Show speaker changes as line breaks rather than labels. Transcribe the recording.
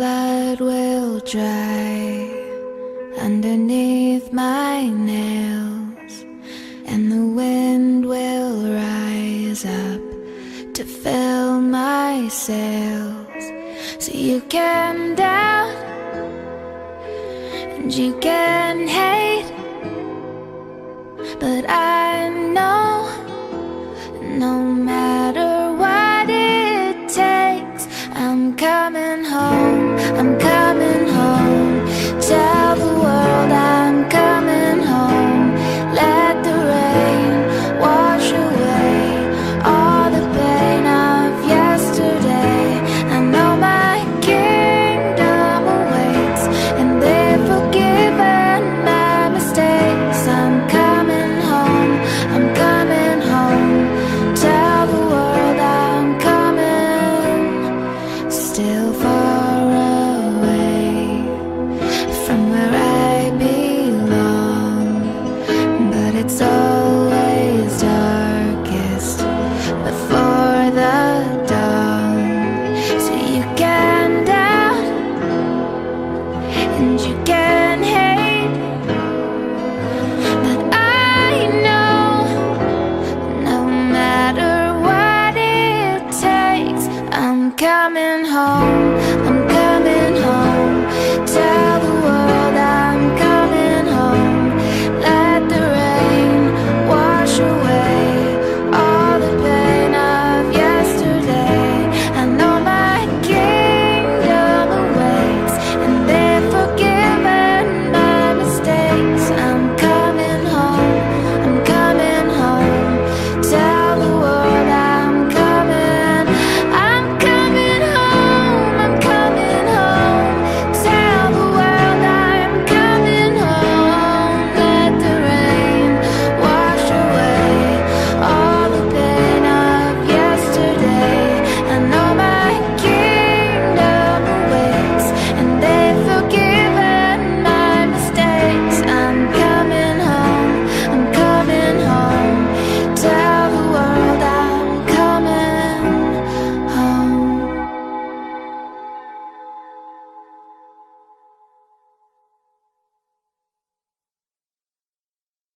blood will dry underneath my nails, and the wind will rise up to fill my sails. So you can doubt and you can hate, but I coming home, I'm coming home.